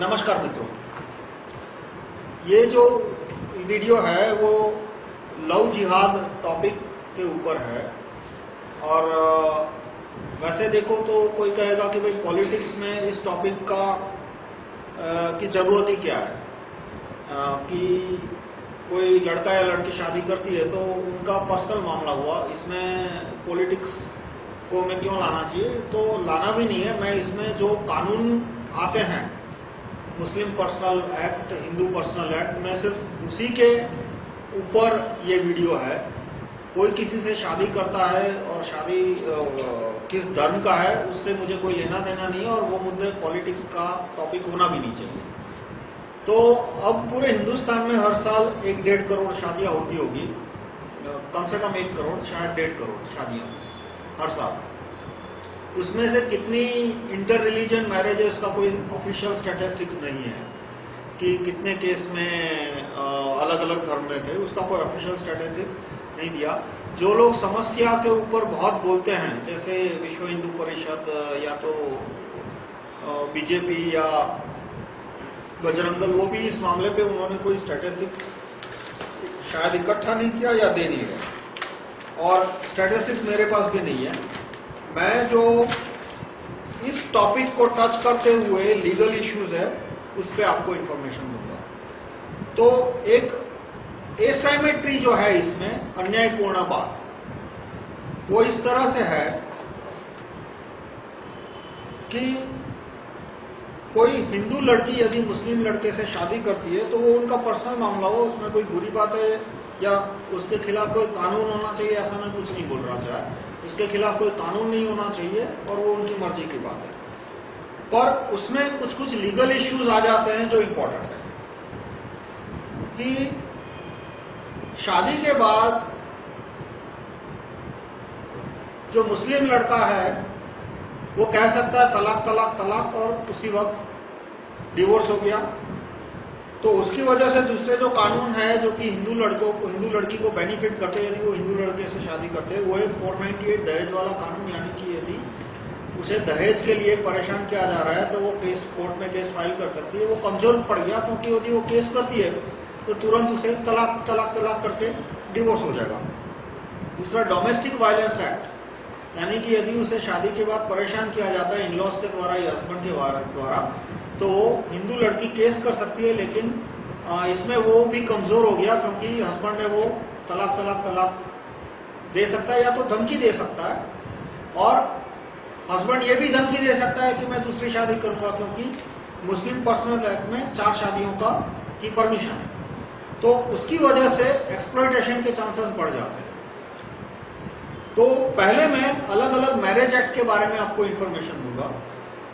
नमस्कार मित्रों। ये जो वीडियो है, वो लव जिहाद टॉपिक के ऊपर है। और वैसे देखो तो कोई कहेगा कि भाई पॉलिटिक्स में इस टॉपिक का की ज़रूरत ही क्या है? कि कोई लड़का या लड़की शादी करती है तो उनका पर्सनल मामला हुआ। इसमें पॉलिटिक्स को मैं क्यों लाना चाहिए? तो लाना भी नहीं है। मैं इसमें जो कानून आते हैं Muslim personal act, Hindu personal act, में सिर्फ़ उसी के ऊपर ये वीडियो है। कोई किसी से शादी करता है और शादी किस धर्म का है, उससे मुझे कोई लेना देना नहीं है और वो मुद्दे पॉलिटिक्स का टॉपिक होना भी नहीं चाहिए। तो अब पूरे हिंदुस्तान में हर साल एक डेढ़ करोड़ शादियाँ होती होगी। कम से कम एक करोड़, शायद डेढ़ करोड़ शादियाँ हर साल। उसमें से कितनी इंटर रिलीजन मैरिज है, उसका कोई ऑफिशियल स्टैटिस्टिक्स नहीं है कि कितने केस में अलग अलग धर्म में थे, उसका कोई ऑफिशियल स्टैटिस्टिक्स नहीं दिया। जो लोग समस्या के ऊपर बहुत बोलते हैं, जैसे विश्व हिंदू परिषद या तो बीजेपी या बजरंगल वो भी इस मामले पे उन्होंने कोई स्टैटिस्टिक्स शायद इकट्ठा नहीं किया या दे नहीं रहे। और स्टैटिस्टिक्स मेरे पास भी नहीं है। मैं जो इस टॉपिक को टच करते हुए लीगल इश्यूज़ है, उस पर आपको इंफॉर्मेशन दूँगा। तो एक एसाइमेट्री जो है इसमें, अन्यायपूर्ण बात, वो इस तरह से है कि कोई हिंदू लड़की यदि मुस्लिम लड़के से शादी करती है तो वो उनका पर्सनल मामला हो, उसमें कोई बुरी बात है, या उसके खिलाफ कोई कानून होना चाहिए, ऐसा मैं कुछ नहीं बोल रहा चाहे उसके खिलाफ कोई कानून नहीं होना चाहिए और वो उनकी मर्ज़ी की बात है। पर उसमें कुछ कुछ लीगल इश्यूज़ आ जाते हैं जो इम्पोर्टेंट है। कि शादी के बाद जो मुस्लिम लड़का है, वो कह सकता है तलाक तलाक तलाक और उसी वक्त डिवोर्स हो गया। तो उसकी वजह से दूसरे जो कानून है, जो कि हिंदू लड़कों को, हिंदू लड़की को बेनिफिट करते यानी वो हिंदू लड़के से शादी करते वो है 498 दहेज वाला कानून यानी कि यदि उसे दहेज के लिए परेशान किया जा रहा है तो वो केस कोर्ट में केस फ़ाइल कर सकती है। वो कमज़ोर पड़ गया, क्योंकि यदि वो केस करती है तो तुरंत उसे तलाक तलाक तलाक करके डिवोर्स हो जाएगा। दूसरा डोमेस्टिक वायलेंस एक्ट यानी कि यदि उसे शादी के बाद परेशान किया जाता है इन लॉज के द्वारा या हस्बैंड के द्वारा तो हिंदू लड़की केस कर सकती है, लेकिन इसमें वो भी कमज़ोर हो गया क्योंकि हस्बैंड है वो तलाक तलाक तलाक दे सकता है या तो धमकी दे सकता है। और हस्बैंड ये भी धमकी दे सकता है कि मैं दूसरी शादी करूँगा क्योंकि मुस्लिम पर्सनल एक्ट में चार शादियों का की परमिशन है। तो उसकी वजह से एक्सप्लोइटेशन के चांसेस बढ़ जाते हैं। तो पहले मैं अलग अलग मैरिज एक्ट के बारे में आपको इंफॉर्मेशन दूँगा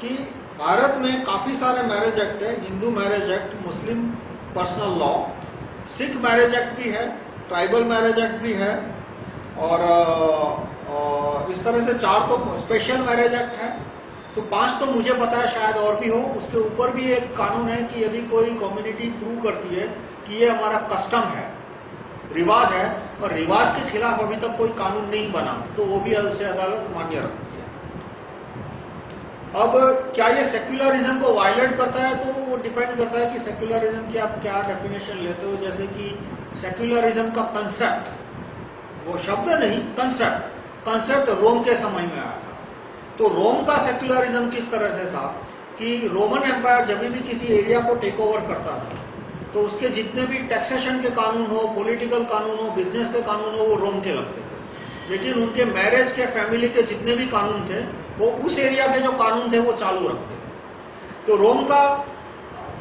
कि भारत में काफ़ी सारे मैरिज एक्ट है Hindu marriage act Muslim personal law Sikh marriage act भी है ट्राइबल मैरिज एक्ट भी है और, और इस तरह से चार तो स्पेशल मैरिज एक्ट है। तो पाँच तो मुझे पता है शायद और भी हो उसके ऊपर भी एक कानून है कि यदि कोई कम्युनिटी प्रूव करती है कि ये हमारा कस्टम है रिवाज है और रिवाज के खिलाफ अभी तक कोई कानून नहीं बना तो वो भी उसे अदालत मान्य रखती अब क्या ये सेक्युलरिज्म को वायलेट करता है? तो वो डिपेंड करता है कि सेक्युलरिज्म की आप क्या डेफिनेशन लेते हो? जैसे कि सेक्युलरिज्म का कंसेप्ट वो शब्द नहीं कंसेप्ट कंसेप्ट रोम के समय में आया था। तो रोम का सेक्युलरिज्म किस तरह से था कि रोमन एम्पायर जब भी किसी एरिया को टेक ओवर करता था तो उसके जितने भी टैक्सेशन के कानून हो पॉलिटिकल कानून हो बिज़नेस के कानून हो, वो रोम के लगते थे। लेकिन उनके मैरिज के फैमिली के जितने भी कानून थे वो उस एरिया के जो कानून थे वो चालू रखते थे तो रोम का,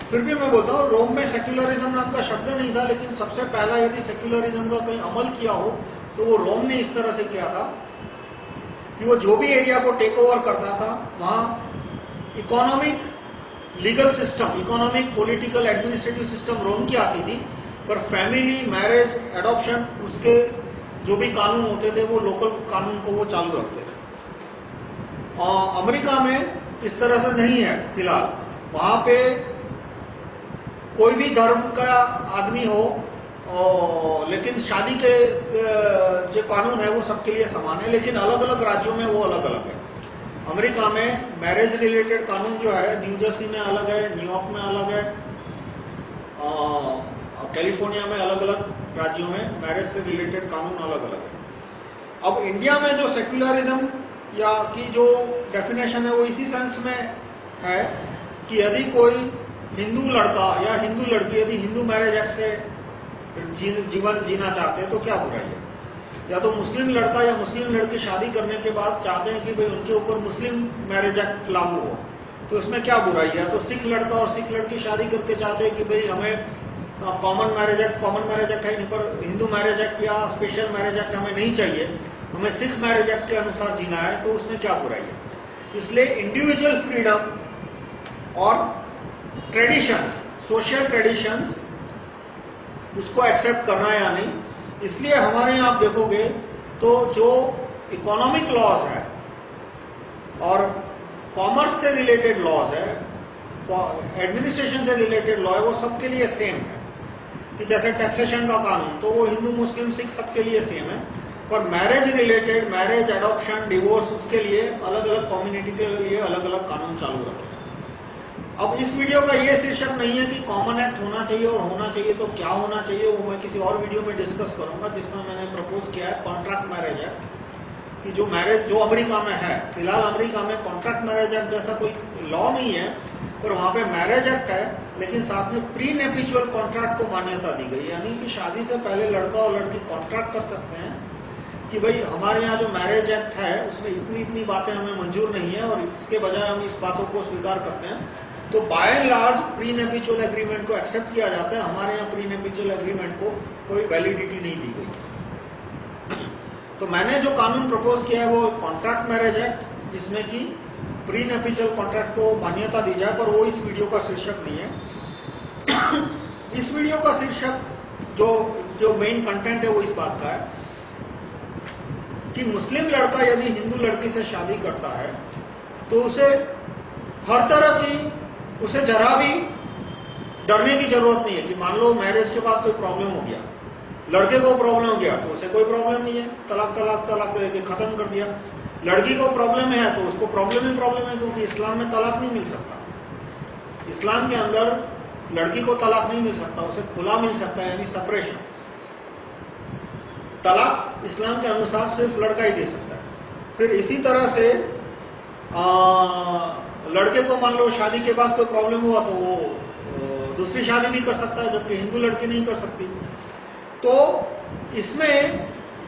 फिर भी मैं बोलता हूँ, रोम में सेक्युलरिज्म नाम का शब्द नहीं था, लेकिन सबसे पहला यदि सेक्युलरिज्म का कहीं अमल किया हो तो वो रोम ने इस तरह से किया था कि वो जो भी एरिया को टेक ओवर करता था, वहाँ economic legal system economic political administrative system Rome की आती थी, पर फैमिली मैरिज एडॉप्शन उसके जो भी कानून होते थे, वो लोकल कानून को वो चालू रखते और अमेरिका में इस तरह से नहीं है, फ़िलहाल। वहाँ पे कोई भी धर्म का आदमी हो और लेकिन शादी के जो कानून है वो सबके लिए समान है, लेकिन अलग अलग राज्यों में वो अलग अलग है। अमेरिका में मैरिज रिलेटेड कानून जो है न्यू जर्सी में अलग है न्यूयॉर्क में अलग है कैलिफ़ोर्निया में अलग अलग राज्यों में मैरिज से रिलेटेड कानून अलग अलग है। अब इंडिया में जो सेक्युलरिज्म या की जो डेफिनेशन है वो इसी सेंस में है कि यदि कोई हिंदू लड़का या हिंदू लड़की यदि हिंदू मैरिज एक्ट से जीवन जीना चाहते हैं तो क्या बुराई है? या तो मुस्लिम लड़का या मुस्लिम लड़की शादी करने के बाद चाहते हैं कि भाई उनके ऊपर मुस्लिम मैरिज एक्ट लागू हो तो इसमें क्या बुराई है? तो सिख लड़का और सिख लड़की शादी करके चाहते हैं कि भाई हमें common marriage act common marriage act है, इन पर हिंदू मैरिज एक्ट या स्पेशल मैरिज एक्ट हमें नहीं चाहिए हमें सिख मैरिज एक्ट के अनुसार जीना है तो उसमें क्या बुराई है? इसलिए इंडिविजुअल फ्रीडम और ट्रेडिशंस सोशल ट्रेडिशंस उसको एक्सेप्ट करना या नहीं, इसलिए हमारे यहाँ आप देखोगे तो जो इकोनॉमिक लॉज है और कॉमर्स से रिलेटेड लॉज है एडमिनिस्ट्रेशन से रिलेटेड लॉ है, वो सबके लिए सेम है। कि जैसे टैक्सेशन का कानून तो वो हिंदू, मुस्लिम, सिख सबके लिए सेम है। पर marriage related marriage adoption divorce उसके लिए अलग अलग कम्युनिटी के लिए अलग अलग कानून चालू रखे। अब इस वीडियो का ये शीर्षक नहीं है कि कॉमन एक्ट होना चाहिए और होना चाहिए तो क्या होना चाहिए, वो मैं किसी और वीडियो में डिस्कस करूँगा, जिसमें मैंने प्रपोज किया है कॉन्ट्रैक्ट मैरिज एक्ट कि जो मैरिज जो अमेरिका में है, फ़िलहाल अमेरिका में कॉन्ट्रैक्ट मैरिज एक्ट जैसा कोई लॉ नहीं है, पर वहाँ पे मैरिज एक्ट है, लेकिन साथ में प्री नेपिचुअल कॉन्ट्रैक्ट को मान्यता दी गई यानी कि शादी से पहले लड़का और लड़की कॉन्ट्रैक्ट कर सकते हैं कि भाई हमारे यहाँ जो मैरिज एक्ट है, उसमें इतनी इतनी बातें हमें मंजूर नहीं है और इसके बजाय हम इस बातों को स्वीकार करते हैं। तो by large prenuptial agreement को एक्सेप्ट किया जाता है। हमारे यहाँ प्री नेपिचुअल एग्रीमेंट को कोई वैलिडिटी नहीं दी गई। तो मैंने जो कानून प्रपोज किया है, वो कॉन्ट्रैक्ट मैरिज एक्ट जिसमें कि प्री नेपिचुअल कॉन्ट्रैक्ट को मान्यता दी जाए, पर वो इस वीडियो का शीर्षक नहीं है। इस वीडियो का शीर्षक, जो जो मेन कंटेंट है, वो इस बात का है। कि मुस्लिम लड़का यदि हिंदू लड़की से शादी करता है तो उसे हर तरह की, उसे जरा भी डरने की ज़रूरत नहीं है कि मान लो मैरिज के बाद कोई प्रॉब्लम हो गया, लड़के को प्रॉब्लम हो गया तो उसे कोई प्रॉब्लम नहीं है, तलाक तलाक तलाक करके खत्म कर दिया। लड़की को प्रॉब्लम है तो उसको प्रॉब्लम ही प्रॉब्लम है, क्योंकि इस्लाम में तलाक नहीं मिल सकता। इस्लाम के अंदर लड़की को तलाक नहीं मिल सकता, उसे खुला मिल सकता है, यानी सेपरेशन तलाक इस्लाम के अनुसार सिर्फ़ लड़का ही दे सकता है। फिर इसी तरह से आ, लड़के को मान लो शादी के बाद कोई प्रॉब्लम हुआ तो वो दूसरी शादी भी कर सकता है जबकि हिंदू लड़की नहीं कर सकती। तो इसमें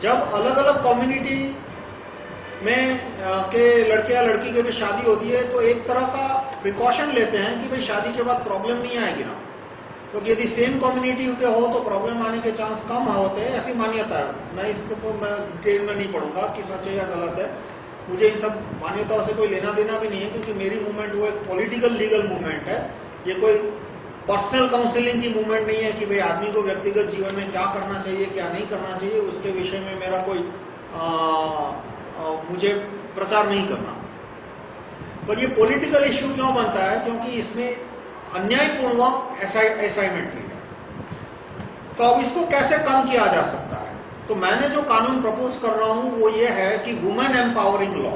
जब अलग अलग कम्युनिटी में के लड़के या लड़की के भी शादी होती है तो एक तरह का प्रिकॉशन लेते हैं कि भाई शादी के बाद प्रॉब्लम नहीं आएगी ना। क्योंकि यदि सेम कम्युनिटी के हो तो प्रॉब्लम आने के चांस कम होते हैं ऐसी मान्यता है। मैं इसको मैं डिटेल में नहीं पढ़ूँगा कि सच है या गलत है। मुझे इन सब मान्यताओं से कोई लेना देना भी नहीं है क्योंकि मेरी मूवमेंट वो एक पॉलिटिकल लीगल मूवमेंट है। ये कोई पर्सनल काउंसिलिंग की मूवमेंट नहीं है कि भाई आदमी को व्यक्तिगत जीवन में क्या करना चाहिए क्या नहीं करना चाहिए उसके विषय में मेरा कोई आ, आ, मुझे प्रचार नहीं करना। पर ये पॉलिटिकल इश्यू क्यों बनता है? क्योंकि इसमें अन्यायपूर्वक असाइनमेंट है तो अब इसको कैसे कम किया जा सकता है? तो मैंने जो कानून प्रपोज कर रहा हूँ, वो ये है कि वुमेन एम्पावरिंग लॉ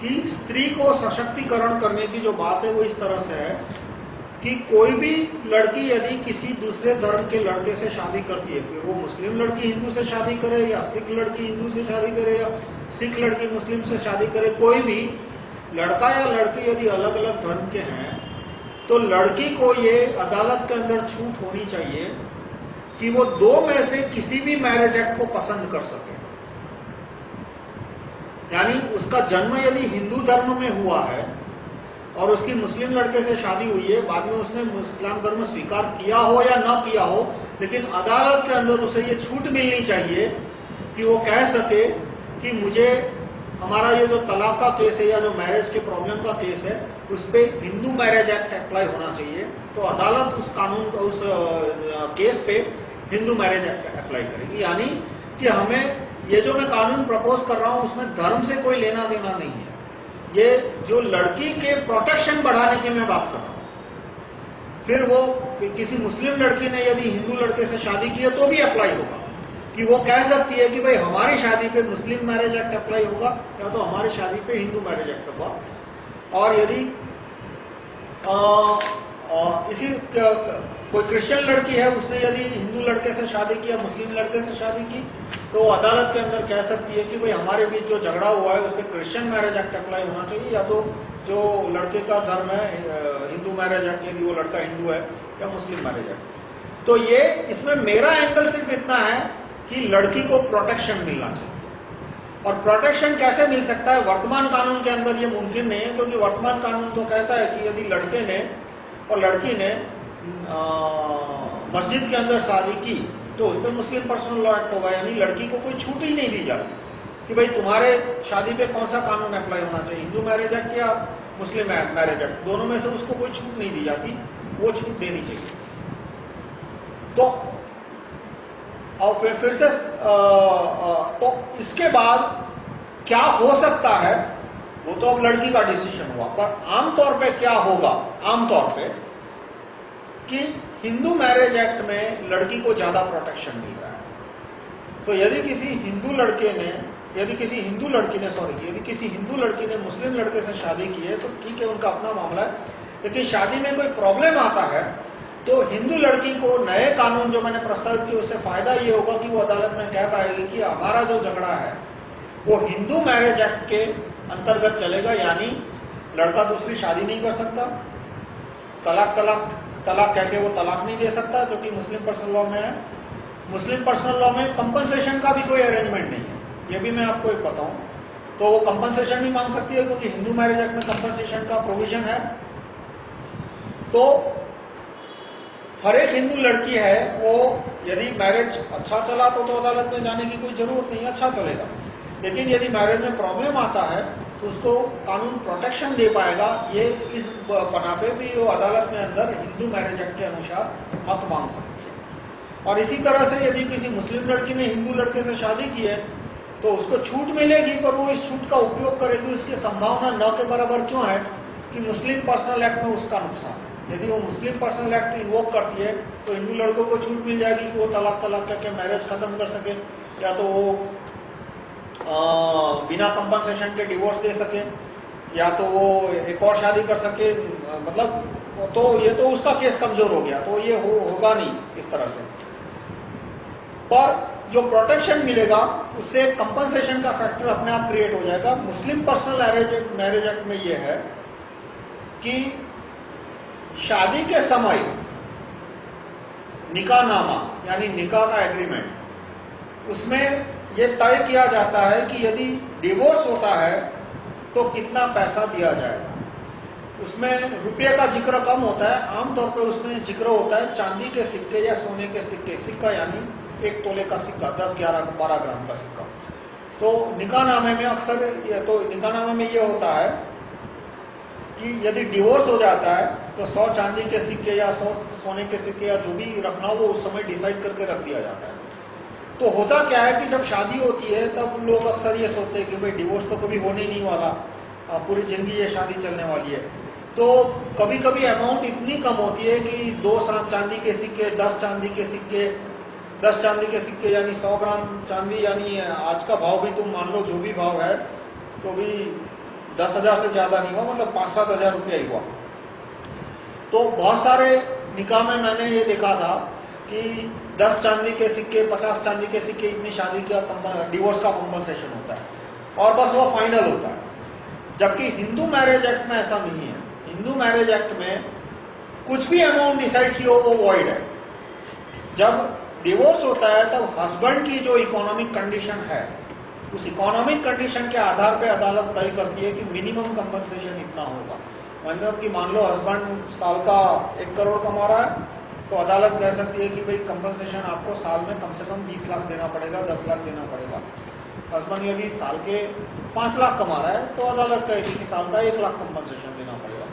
कि स्त्री को सशक्तिकरण करने की जो बात है, वो इस तरह से है कि कोई भी लड़की यदि किसी दूसरे धर्म के लड़के से शादी करती है, फिर वो मुस्लिम लड़की हिंदू से शादी करे, या सिख लड़की हिंदू से शादी करे, या सिख लड़की मुस्लिम से शादी करे, कोई भी लड़का या लड़की यदि अलग अलग धर्म के हैं तो लड़की को ये अदालत के अंदर छूट होनी चाहिए कि वो दो में से किसी भी मैरिज एक्ट को पसंद कर सके। यानी उसका जन्म यदि हिंदू धर्म में हुआ है और उसकी मुस्लिम लड़के से शादी हुई है, बाद में उसने मुस्लिम धर्म स्वीकार किया हो या ना किया हो, लेकिन अदालत के अंदर उसे ये छूट मिलनी चाहिए कि वो कह सके कि मुझे हमारा ये जो तलाक का केस है या जो मैरिज के प्रॉब्लम का केस है उस पर हिंदू मैरिज एक्ट अप्लाई होना चाहिए तो अदालत उस कानून उस केस पे हिंदू मैरिज एक्ट अप्लाई करेगी। यानी कि हमें ये जो मैं कानून प्रपोज कर रहा हूँ, उसमें धर्म से कोई लेना देना नहीं है। ये जो लड़की के प्रोटेक्शन बढ़ाने की मैं बात कर रहा हूँ, फिर वो किसी मुस्लिम लड़की ने यदि हिंदू लड़के से शादी की है तो भी अप्लाई होगा। कि वो कह सकती है कि भाई, हमारी शादी पे मुस्लिम मैरिज एक्ट अप्लाई होगा, या तो हमारी शादी पे हिंदू मैरिज एक्ट होगा। और यदि इसी कोई क्रिश्चियन लड़की है, उसने यदि हिंदू लड़के से शादी की या मुस्लिम लड़के से शादी की तो अदालत के अंदर कह सकती है कि भाई हमारे बीच जो झगड़ा हुआ है, उसमें क्रिश्चियन मैरिज एक्ट अप्लाई होना चाहिए, या तो जो लड़के का धर्म है हिंदू मैरिज एक्ट यदि वो लड़का हिंदू है, या मुस्लिम मैरिज एक्ट तो ये, इसमें मेरा एंगल सिर्फ़ इतना है कि लड़की को प्रोटेक्शन मिलना चाहिए। और प्रोटेक्शन कैसे मिल सकता है? वर्तमान कानून के अंदर ये मुमकिन नहीं है, क्योंकि वर्तमान कानून तो कहता है कि यदि लड़के ने और लड़की ने मस्जिद के अंदर शादी की तो उस पर मुस्लिम पर्सनल लॉ एक्ट होगा, यानी लड़की को कोई छूट ही नहीं दी जाती कि भाई तुम्हारे शादी पे कौन सा कानून अप्लाई होना चाहिए? हिंदू मैरिज एक्ट या मुस्लिम मैरिज एक्ट दोनों में से उसको कोई छूट नहीं दी जाती, वो छूट देनी चाहिए। तो और फिर फिर से तो इसके बाद क्या हो सकता है, वो तो अब लड़की का डिसीज़न हुआ। पर आमतौर पे क्या होगा, आमतौर पे कि हिंदू मैरिज एक्ट में लड़की को ज़्यादा प्रोटेक्शन मिल रहा है। तो यदि किसी हिंदू लड़के ने, यदि किसी हिंदू लड़की ने सॉरी यदि किसी हिंदू लड़की ने मुस्लिम लड़के से शादी की है तो ठीक है, उनका अपना मामला है। लेकिन शादी में कोई प्रॉब्लम आता है तो हिंदू लड़की को नए कानून जो मैंने प्रस्तावित किए, उससे फ़ायदा ये होगा कि वो अदालत में कह पाएगी कि हमारा जो झगड़ा है, वो हिंदू मैरिज एक्ट के अंतर्गत चलेगा, यानी लड़का दूसरी शादी नहीं कर सकता। तलाक तलाक तलाक कह के वो तलाक नहीं दे सकता, जो कि मुस्लिम पर्सनल लॉ में है। मुस्लिम पर्सनल लॉ में कंपनसेशन का भी कोई अरेंजमेंट नहीं है। ये भी मैं आपको एक बताऊँ। तो वो कंपनसेशन भी मांग सकती है, क्योंकि हिंदू मैरिज एक्ट में कंपनसेशन का प्रोविज़न है। तो हर एक हिंदू लड़की है, वो यदि मैरिज अच्छा चला तो तो अदालत में जाने की कोई ज़रूरत नहीं अच्छा चलेगा। लेकिन यदि मैरिज में प्रॉब्लम आता है तो उसको कानून प्रोटेक्शन दे पाएगा। ये इस बना पे भी वो अदालत में अंदर हिंदू मैरिज एक्ट के अनुसार हक मांग सकती है। और इसी तरह से यदि किसी मुस्लिम लड़की ने हिंदू लड़के से शादी की है तो उसको छूट मिलेगी, पर वो इस छूट का उपयोग करेगी, उसकी संभावना न के बराबर क्यों है कि मुस्लिम पर्सनल एक्ट में उसका नुकसान है। यदि वो मुस्लिम पर्सनल एक्ट इन्वोक करती है तो हिंदू लड़कों को छूट मिल जाएगी कि वो तलाक तलाक करके मैरिज खत्म कर सके या तो वो आ, बिना कंपनसेशन के डिवोर्स दे सके या तो वो एक और शादी कर सके मतलब तो ये तो उसका केस कमज़ोर हो गया तो ये हो, होगा नहीं इस तरह से। पर जो प्रोटेक्शन मिलेगा उससे कंपनसेशन का फैक्टर अपने आप क्रिएट हो जाएगा। मुस्लिम पर्सनल मैरिज एक्ट में ये है कि शादी के समय निकाह नामा, यानी निकाह का एग्रीमेंट उसमें यह तय किया जाता है कि यदि डिवोर्स होता है तो कितना पैसा दिया जाएगा। उसमें रुपये का ज़िक्र कम होता है, आमतौर पर उसमें ज़िक्र होता है चांदी के सिक्के या सोने के सिक्के, सिक्का यानी एक तोले का सिक्का, दस, ग्यारह, बारह ग्राम का सिक्का। तो निकाहनामे में अक्सर तो निकाहनामे में ये होता है कि यदि डिवोर्स हो जाता है तो सौ चांदी के सिक्के या सौ सोने के सिक्के या जो भी रखना हो, वो उस समय डिसाइड करके रख दिया जाता है। तो होता क्या है कि जब शादी होती है, तब लोग अक्सर ये सोचते हैं कि भाई डिवोर्स तो कभी होने नहीं वाला। पूरी ज़िंदगी ये शादी चलने वाली है। तो कभी कभी अमाउंट इतनी कम होती है कि दो सात चांदी के सिक्के, दस चांदी के सिक्के, दस चांदी के सिक्के यानी सौ ग्राम चांदी यानी आज का भाव भी तुम मान लो, जो भी भाव है तो भी दस हज़ार से ज़्यादा नहीं हुआ मतलब पाँच सात हज़ार रुपया ही हुआ। तो बहुत सारे निकाह में मैंने ये देखा था कि 10 चांदी के सिक्के 50 चांदी के सिक्के, इतनी शादी का डिवोर्स का कॉम्पनसेशन होता है। और बस वो फाइनल होता है। जबकि हिंदू मैरिज एक्ट में ऐसा नहीं है। हिंदू मैरिज एक्ट में कुछ भी अमाउंट डिसाइड की हो, वो वॉइड है। जब डिवोर्स होता है, तब हस्बैंड की जो इकोनॉमिक कंडीशन है उस इकोनॉमिक कंडीशन के आधार पे अदालत तय करती है कि मिनिमम कंपनसेशन इतना होगा। मतलब कि मान लो हस्बैंड साल का एक करोड़ कमा रहा है तो अदालत कह सकती है कि भाई कंपनसेशन आपको साल में कम से कम 20 लाख देना पड़ेगा 10 लाख देना पड़ेगा। हस्बैंड यदि साल के 5 लाख कमा रहा है तो अदालत कहेगी कि साल का एक लाख कंपनसेशन देना पड़ेगा।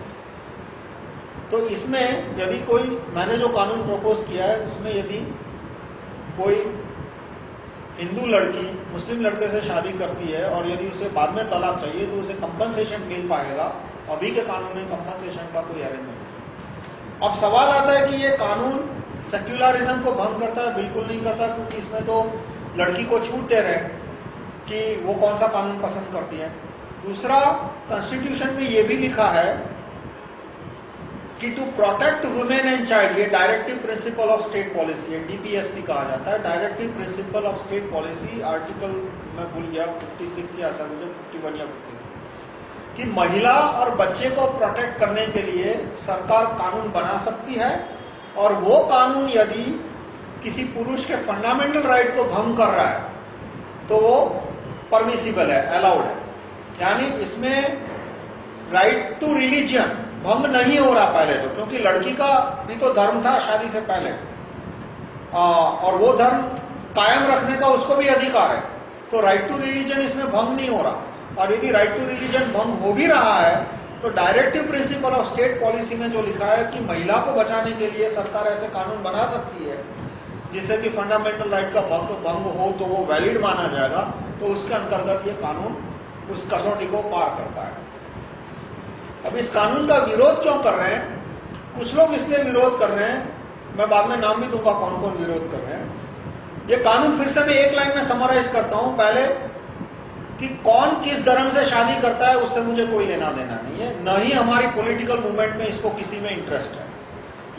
तो इसमें यदि कोई, मैंने जो कानून प्रपोज किया है, उसमें यदि कोई हिंदू लड़की मुस्लिम लड़के से शादी करती है और यदि उसे बाद में तलाक चाहिए तो उसे कंपनसेशन मिल पाएगा। अभी के कानून में कंपनसेशन का कोई अरेंजमेंट नहीं अब सवाल आता है कि ये कानून सेक्युलरिज्म को भंग करता है, बिल्कुल नहीं करता, क्योंकि इसमें तो लड़की को छूट दे रहे हैं कि वो कौन सा कानून पसंद करती है। दूसरा कॉन्स्टिट्यूशन में ये भी लिखा है कि to protect women and child ये directive principle of state policy है डीपीएसपी कहा जाता है। Directive principle of state policy article मैं भूल गया 56 या ऐसा मुझे 51 या 52 कि महिला और बच्चे को प्रोटेक्ट करने के लिए सरकार कानून बना सकती है, और वो कानून यदि किसी पुरुष के फंडामेंटल राइट को भंग कर रहा है तो वो परमिसिबल है अलाउड है। यानी इसमें राइट टू रिलीजियन भंग नहीं हो रहा पहले तो क्योंकि लड़की का भी तो धर्म था शादी से पहले। आ, और वो धर्म कायम रखने का उसको भी अधिकार है। तो राइट टू रिलीजन इसमें भंग नहीं हो रहा। और यदि राइट टू रिलीजन भंग हो भी रहा है तो directive principle of state policy में जो लिखा है कि महिला को बचाने के लिए सरकार ऐसे कानून बना सकती है जिससे कि फंडामेंटल राइट का भंग भंग हो तो वो वैलिड माना जाएगा तो उसके अंतर्गत ये कानून उस कसौटी को पार करता है। अब इस कानून का विरोध क्यों कर रहे हैं? कुछ लोग इसलिए विरोध कर रहे हैं। मैं बाद में नाम भी दूँगा कौन कौन विरोध कर रहे हैं। ये कानून फिर से मैं एक लाइन में समराइज करता हूँ। पहले कि कौन किस धर्म से शादी करता है, उससे मुझे कोई लेना देना नहीं है। न ही हमारी पॉलिटिकल मूवमेंट में इसको किसी में इंटरेस्ट है।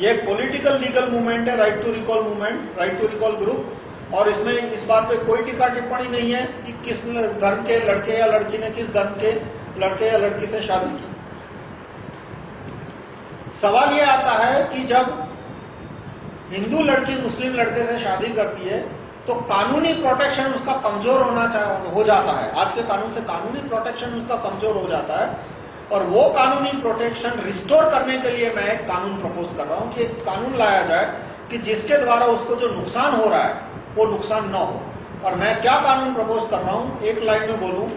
ये एक पॉलिटिकल लीगल मूवमेंट है right to recall movement right to recall group और इसमें इस बात पे कोई टीका टिप्पणी नहीं है कि किस धर्म के लड़के या लड़की ने किस धर्म के लड़के या लड़की से शादी की। सवाल ये आता है कि जब हिंदू लड़की मुस्लिम लड़के से शादी करती है तो कानूनी प्रोटेक्शन उसका कमज़ोर होना हो जाता है। आज के कानून से कानूनी प्रोटेक्शन उसका कमज़ोर हो जाता है। और वो कानूनी प्रोटेक्शन रिस्टोर करने के लिए मैं एक कानून प्रपोज कर रहा हूँ कि एक कानून लाया जाए कि जिसके द्वारा उसको जो नुकसान हो रहा है, वो नुकसान न हो। और मैं क्या कानून प्रपोज कर रहा हूँ? एक लाइन में बोलूँ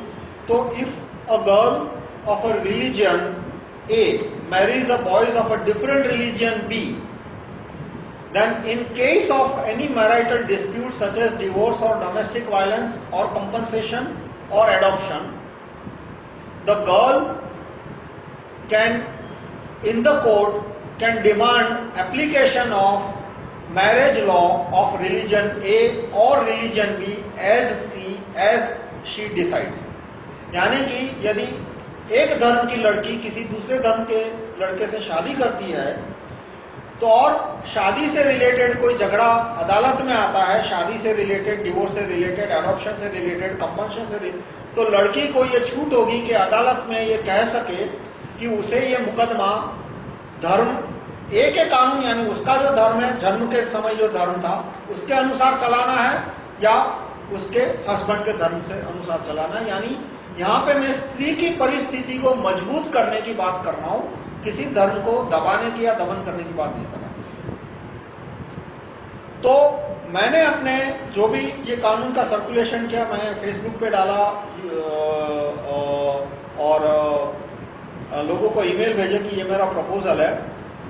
तो if a girl of a religion A marries a boys of a different religion B, then in case of any marital dispute such as divorce or domestic violence or compensation or adoption, the girl can, in the court, can demand application of marriage law of religion A or religion B as she, as she decides. यानी कि यदि एक धर्म की लड़की किसी दूसरे धर्म के लड़के से शादी करती है तो और शादी से रिलेटेड कोई झगड़ा अदालत में आता है, शादी से रिलेटेड डिवोर्स से रिलेटेड एडॉप्शन से रिलेटेड कंपल्शन से रिलेटेड तो लड़की को ये छूट होगी कि अदालत में ये कह सके कि उसे ये मुकदमा धर्म, एक के कानून, यानी उसका जो धर्म है, जन्म के समय जो धर्म था, उसके अनुसार चलाना है या उसके हस्बैंड के धर्म से अनुसार चलाना है, यानी यहाँ पे मैं स्त्री की परिस्थिति को मज़बूत करने की बात कर रहा हूँ, किसी धर्म को दबाने की या दमन करने की बात नहीं कर रहा। तो मैंने अपने जो भी ये कानून का सर्कुलेशन किया, मैंने फेसबुक पे डाला और लोगों को ईमेल भेजे कि ये मेरा प्रपोजल है।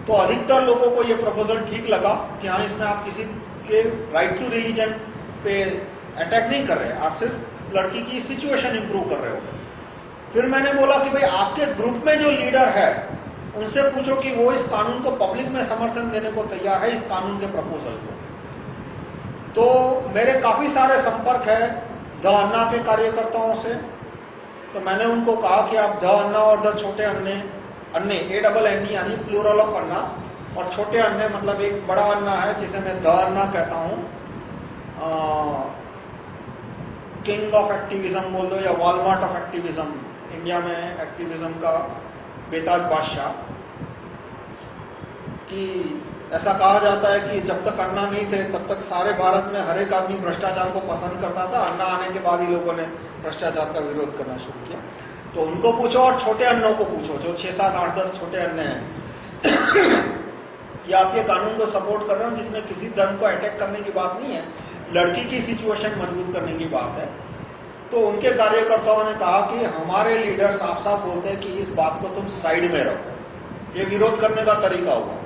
तो अधिकतर लोगों को ये प्रपोजल ठीक लगा कि हाँ इसमें आप किसी के राइट टू रिलीजन पे अटैक नहीं कर रहे आप सिर्फ़ लड़की की सिचुएशन इंप्रूव कर रहे हो। फिर मैंने बोला कि भाई, आपके ग्रुप में जो लीडर है, उनसे पूछो कि वो इस कानून को पब्लिक में समर्थन देने को तैयार है, इस कानून के प्रपोजल को। तो मेरे काफ़ी सारे संपर्क है द के कार्यकर्ताओं से। तो मैंने उनको कहा कि आप द और द छोटे अन्ने अन्ने ए डबल एन यानी प्लूरल ऑफ़ अन्ना, और छोटे अन्ने मतलब एक बड़ा अन्ना है जिसे मैं द अन्ना कहता हूँ। किंग ऑफ़ एक्टिविज्म बोल दो या वॉलमार्ट ऑफ़ एक्टिविज्म इंडिया में एक्टिविज्म का बेताज बादशाह, कि ऐसा कहा जाता है कि जब तक अन्ना नहीं थे, तब तक सारे भारत में हर एक आदमी भ्रष्टाचार को पसंद करता था। अन्ना आने के बाद ही लोगों ने भ्रष्टाचार का विरोध करना शुरू किया। तो उनको पूछो और छोटे अन्नों को पूछो, जो छह, सात, आठ, दस छोटे अन्य हैं। कि आप ये कानून को सपोर्ट कर रहे हो जिसमें किसी धर्म को अटैक करने की बात नहीं है। लड़की की सिचुएशन मज़बूत करने की बात है। तो उनके कार्यकर्ताओं ने कहा कि हमारे लीडर साफ़ साफ़ बोलते हैं कि इस बात को तुम साइड में रखो। ये विरोध करने का तरीका होगा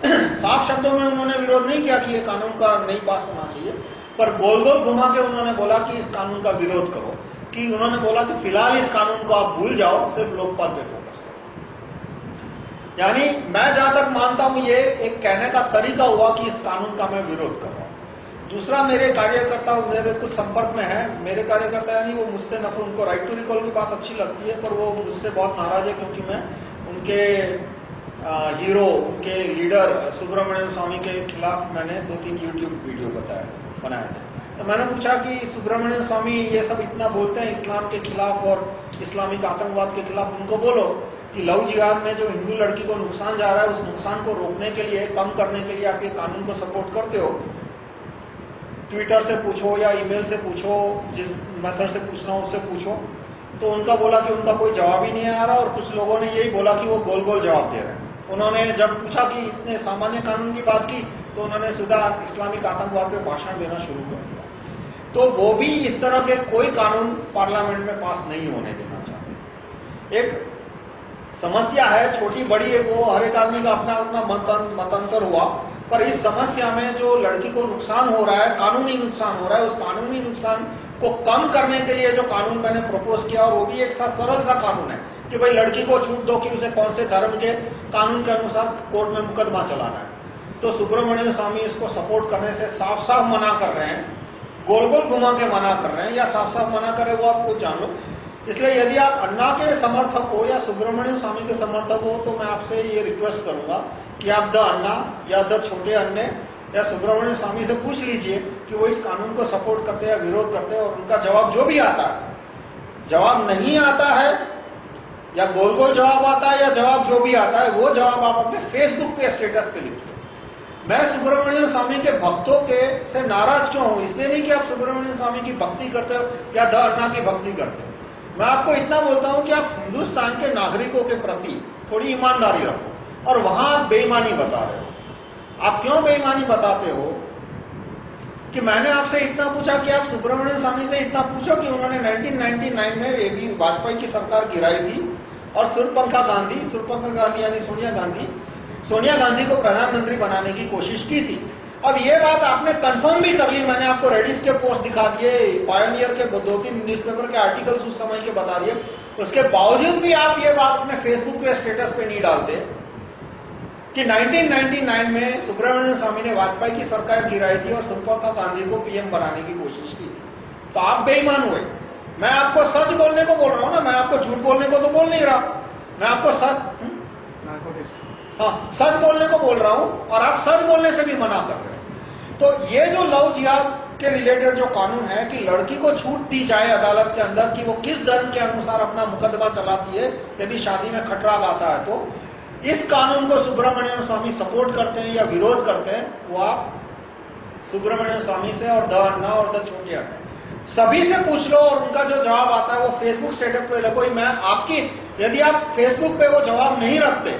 साफ़ शब्दों में उन्होंने विरोध नहीं किया कि ये कानून का नहीं पास होना चाहिए, पर गोल गोल घुमा के उन्होंने बोला कि इस कानून का विरोध करो, कि उन्होंने बोला कि फ़िलहाल इस कानून को आप भूल जाओ, सिर्फ़ लोकपाल पे फोकस करो यानी मैं जहाँ तक मानता हूँ, ये एक कहने का तरीका हुआ कि इस कानून का मैं विरोध कर। दूसरा मेरे कार्यकर्ता मेरे कुछ संपर्क में है। मेरे कार्यकर्ता यानी वो मुझसे नफर उनको राइट टू रिकॉल की बात अच्छी लगती है, पर वो मुझसे बहुत नाराज़ है क्योंकि मैं उनके हीरो उनके लीडर सुब्रमण्यम स्वामी के खिलाफ मैंने दो तीन यूट्यूब वीडियो बताया बनाए थे। तो मैंने पूछा कि सुब्रमण्यम स्वामी ये सब इतना बोलते हैं इस्लाम के खिलाफ और इस्लामिक आतंकवाद के खिलाफ, उनको बोलो कि लव जिहाद में जो हिंदू लड़की को नुकसान जा रहा है, उस नुकसान को रोकने के लिए, कम करने के लिए आप ये कानून को सपोर्ट करते हो ट्विटर से पूछो या ईमेल से पूछो, जिस मेथड से पूछना हो उससे पूछो। तो उनका बोला कि उनका कोई जवाब ही नहीं आ रहा और कुछ लोगों ने यही बोला कि वो गोल गोल जवाब दे रहे हैं। उन्होंने जब पूछा कि इतने सामान्य कानून की बात की तो उन्होंने सीधा इस्लामिक आतंकवाद पे भाषण देना शुरू कर दिया। तो वो भी इस तरह के कोई कानून पार्लियामेंट में पास नहीं होने देना चाहते एक समस्या है, छोटी बड़ी है वो हर एक आदमी का अपना अपना मतंतर हुआ। पर इस समस्या में जो लड़की को नुकसान हो रहा है, कानूनी नुकसान हो रहा है, उस कानूनी नुकसान को कम करने के लिए जो कानून मैंने प्रपोज किया, और वो भी एक सा सरल सा कानून है कि भाई लड़की को छूट दो कि उसे कौन से धर्म के कानून के अनुसार कोर्ट में मुकदमा चलाना है। तो सुब्रमण्यम स्वामी इसको सपोर्ट करने से साफ़ साफ़ मना कर रहे हैं गोल गोल घुमा के मना कर रहे हैं, या साफ़ साफ़ मना करे वो आप कुछ जान लो। इसलिए यदि आप अन्ना के समर्थक हो या सुब्रमण्यम स्वामी के समर्थक हो तो मैं आपसे ये रिक्वेस्ट करूँगा कि आप द अन्ना या द छोटे अन्य या सुब्रमण्यम स्वामी से पूछ लीजिए कि वो इस कानून को सपोर्ट करते हैं या विरोध करते हैं और उनका जवाब जो भी आता है। जवाब नहीं आता है, या गोल गोल जवाब आता है, या जवाब जो भी आता है, वो जवाब आप अपने फेसबुक पे स्टेटस पे लिखिए। मैं सुब्रमण्यम स्वामी के भक्तों के से नाराज़ क्यों हूँ? इसलिए नहीं कि आप सुब्रमण्यम स्वामी की भक्ति करते हो या द अन्ना की भक्ति करते हो। मैं आपको इतना बोलता हूँ कि आप हिंदुस्तान के नागरिकों के प्रति थोड़ी ईमानदारी रखो और वहाँ आप बेईमानी बता रहे हो। आप क्यों बेईमानी बताते हो? कि मैंने आपसे इतना पूछा कि आप सुब्रमण्यम स्वामी से इतना पूछो कि उन्होंने 1999 में ये वाजपेयी की सरकार गिराई थी और सुरपंखा गांधी सुरपंखा गांधी यानी सोनिया गांधी सोनिया गांधी को प्रधानमंत्री बनाने की कोशिश की थी। अब ये बात आपने कंफर्म भी कर ली मैंने आपको रेडिट के पोस्ट दिखा दिए पायोनियर के दो तीन न्यूज़पेपर के आर्टिकल्स उस समय के बता दिए। उसके बावजूद भी आप ये बात अपने फेसबुक पे स्टेटस पे नहीं डालते कि 1999 में सुब्रमण्यम स्वामी ने वाजपेयी की सरकार गिराई थी और सुप्रभा गांधी को पीएम बनाने की कोशिश की थी। तो आप बेईमान हुए। मैं आपको सच बोलने को बोल रहा हूँ ना मैं आपको झूठ बोलने को तो बोल नहीं रहा। मैं आपको सच हम्म? हाँ। सच बोलने को बोल रहा हूँ और आप सच बोलने से भी मना कर रहे तो ये जो लव जिहाद के रिलेटेड जो कानून है कि लड़की को छूट दी जाए अदालत के अंदर कि वो किस धर्म के अनुसार अपना मुकदमा चलाती है, यदि शादी में खतरा लाता है तो इस कानून को सुब्रमण्यम स्वामी सपोर्ट करते हैं या विरोध करते हैं, वो आप सुब्रमण्यम स्वामी से और द अन्ना और द छोटे अन्ना सभी से पूछ लो और उनका जो जवाब आता है वो फेसबुक स्टेटस पे रखो। मैं आपकी, यदि आप फेसबुक पे वो जवाब नहीं रखते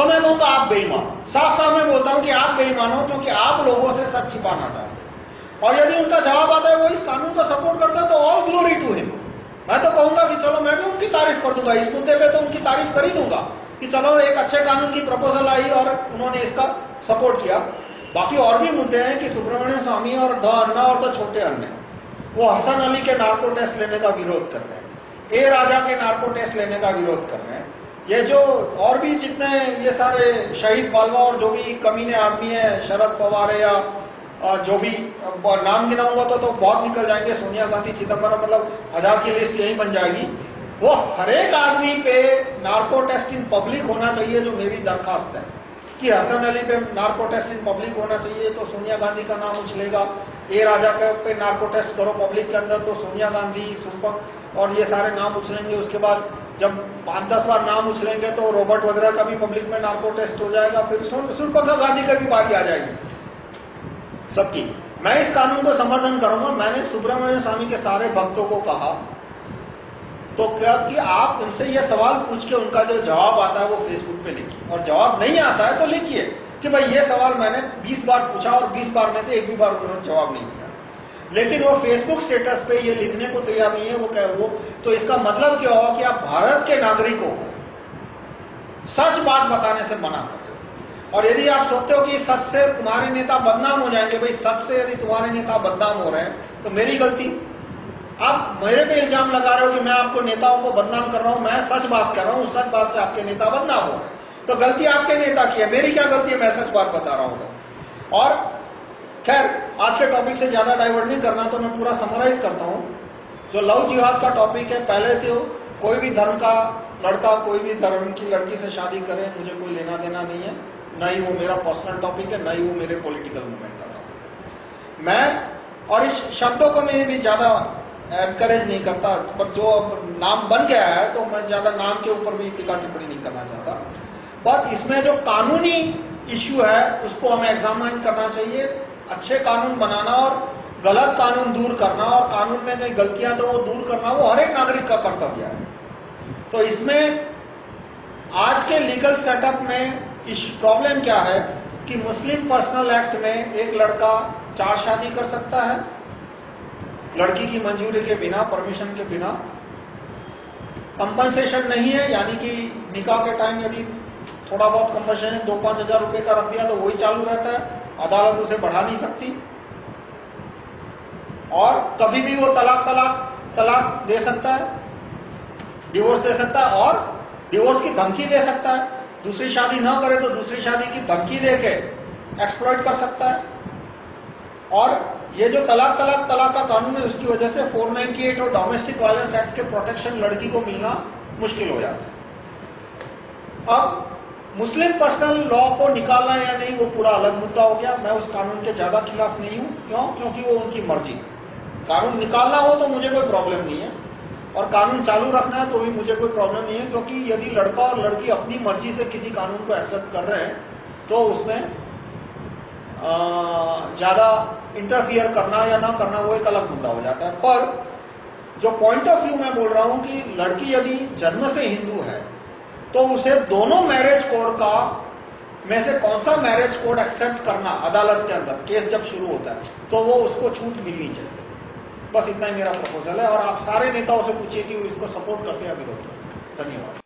तो मैं कहूँगा आप बेईमान। साफ़ साफ़ मैं बोलता हूँ कि आप बेईमान हो क्योंकि आप लोगों से सच छिपाना चाहते और यदि उनका जवाब आता है वो इस कानून को सपोर्ट करता है तो ऑल ग्लोरी टू हिम मैं तो कहूँगा कि चलो, मैं भी उनकी तारीफ़ कर दूँगा। इस मुद्दे पे तो उनकी तारीफ़ कर ही दूँगा कि चलो, एक अच्छे कानून की प्रपोजल आई और उन्होंने इसका सपोर्ट किया। बाकी और भी मुद्दे हैं कि सुब्रमण्य स्वामी और द अन्ना और द छोटे अन्य वो हसन अली के नार्को टेस्ट लेने का विरोध कर रहे हैं। ए राजा के नार्को टेस्ट लेने का विरोध कर रहे हैं। ये जो और भी जितने ये सारे शहीद बालवा और जो भी कमीने आदमी है शरद पवार या जो भी नाम गिनाऊँगा तो, तो बहुत निकल जाएँगे सोनिया गांधी चिदम्बरम मतलब हज़ार की लिस्ट यही बन जाएगी। वो हरेक आदमी पे नार्को टेस्ट इन पब्लिक होना चाहिए जो मेरी दरखास्त है। कि हसन अली पे नार्को टेस्ट इन पब्लिक होना चाहिए तो सोनिया गांधी का नाम उछलेगा। ए राजा के पे नार्को टेस्ट करो पब्लिक के अंदर तो सोनिया गांधी सुपक और ये सारे नाम उछलेंगे। उसके बाद जब पाँच दस बार नाम उछलेंगे तो रॉबर्ट वगैरह का भी पब्लिक में नार्को टेस्ट हो जाएगा, फिर सुरपका गांधी का भी बारी आ जाएगी। सबकी। मैं इस कानून को समर्थन करूँगा। मैंने सुब्रमण्य स्वामी के सारे भक्तों को कहा तो क्या कि आप उनसे यह सवाल पूछ के उनका जो जवाब आता है वो फेसबुक पे लिखिए। और जवाब नहीं आता है तो लिखिए कि भाई ये सवाल मैंने 20 बार पूछा और 20 बार में से एक भी बार उन्होंने जवाब नहीं दिया। लेकिन वो फेसबुक स्टेटस पे ये लिखने को तैयार नहीं है, वो क्या वो तो इसका मतलब क्या होगा कि आप भारत के नागरिकों को सच बात बताने से मना कर और यदि आप सोचते हो कि सच से तुम्हारे नेता बदनाम हो जाएँगे, भाई सच से यदि तुम्हारे नेता बदनाम हो रहे हैं तो मेरी गलती। आप मेरे पे इल्ज़ाम लगा रहे हो कि मैं आपको नेताओं को बदनाम कर रहा हूँ, मैं सच बात कर रहा हूँ, सच बात से आपके नेता बदनाम हो रहे हैं। तो गलती आपके नेता की है, मेरी क्या गलती है, मैं सच बात बता रहा हूँ। और खैर, आज के टॉपिक से ज़्यादा डाइवर्ट नहीं करना तो मैं पूरा समराइज करता हूँ। जो लव जिहाद का टॉपिक है, पहले तो कोई भी धर्म का लड़का, कोई भी धर्म की लड़की से शादी करे, मुझे कोई लेना देना नहीं है। न ही वो मेरा पर्सनल टॉपिक है, न ही वो मेरे पॉलिटिकल मूवमेंट का टॉपिक मैं, और इस शब्दों को मैं भी ज़्यादा एनकरेज नहीं करता, पर जो नाम बन गया है तो मैं ज़्यादा नाम के ऊपर भी टिका टिप्पणी नहीं करना चाहता। बट इसमें जो कानूनी इश्यू है, उसको हमें एग्जामिन करना चाहिए। अच्छे कानून बनाना और गलत कानून दूर करना और कानून में कई गलतियाँ तो वो दूर करना, वो हर एक नागरिक का कर्तव्य है। तो इसमें आज के लीगल सेटअप में इस प्रॉब्लम क्या है कि मुस्लिम पर्सनल एक्ट में एक लड़का चार शादी कर सकता है, लड़की की मंजूरी के बिना परमिशन के बिना। कंपनसेशन नहीं है, यानी कि निकाह के टाइम यदि थोड़ा बहुत कंपनसेशन दो पाँच हज़ार रुपए का रख दिया तो वही चालू रहता है। अदालत उसे बढ़ा नहीं सकती। और कभी भी वो तलाक तलाक तलाक दे सकता है डिवोर्स दे सकता है, और डिवोर्स की धमकी दे सकता है। दूसरी शादी ना करे तो दूसरी शादी की धमकी दे के एक्सप्लॉइट कर सकता है। और ये जो तलाक तलाक तलाक का कानून है, उसकी वजह से 498 और डोमेस्टिक वायलेंस एक्ट के प्रोटेक्शन लड़की को मिलना मुश्किल हो जाता है। अब मुस्लिम पर्सनल लॉ को निकालना या नहीं, वो पूरा अलग मुद्दा हो गया। मैं उस कानून के ज़्यादा खिलाफ नहीं हूँ। क्यों? क्योंकि वो उनकी मर्ज़ी। कानून निकालना हो तो मुझे कोई प्रॉब्लम नहीं है। और कानून चालू रखना है तो भी मुझे कोई प्रॉब्लम नहीं है, क्योंकि यदि लड़का और लड़की अपनी मर्ज़ी से किसी कानून को एक्सेप्ट कर रहे हैं तो उसमें ज़्यादा इंटरफियर करना या ना करना वो एक अलग मुद्दा हो जाता है। पर जो पॉइंट ऑफ़ व्यू मैं बोल रहा हूँ कि लड़की यदि जन्म से हिंदू है तो उसे दोनों मैरिज कोड का, में से कौन सा मैरिज कोड एक्सेप्ट करना अदालत के अंदर केस जब शुरू होता है तो वो उसको छूट मिलनी चाहिए। बस इतना ही मेरा प्रपोजल है और आप सारे नेताओं से पूछिए कि वो इसको सपोर्ट करते हैं विरोध धन्यवाद।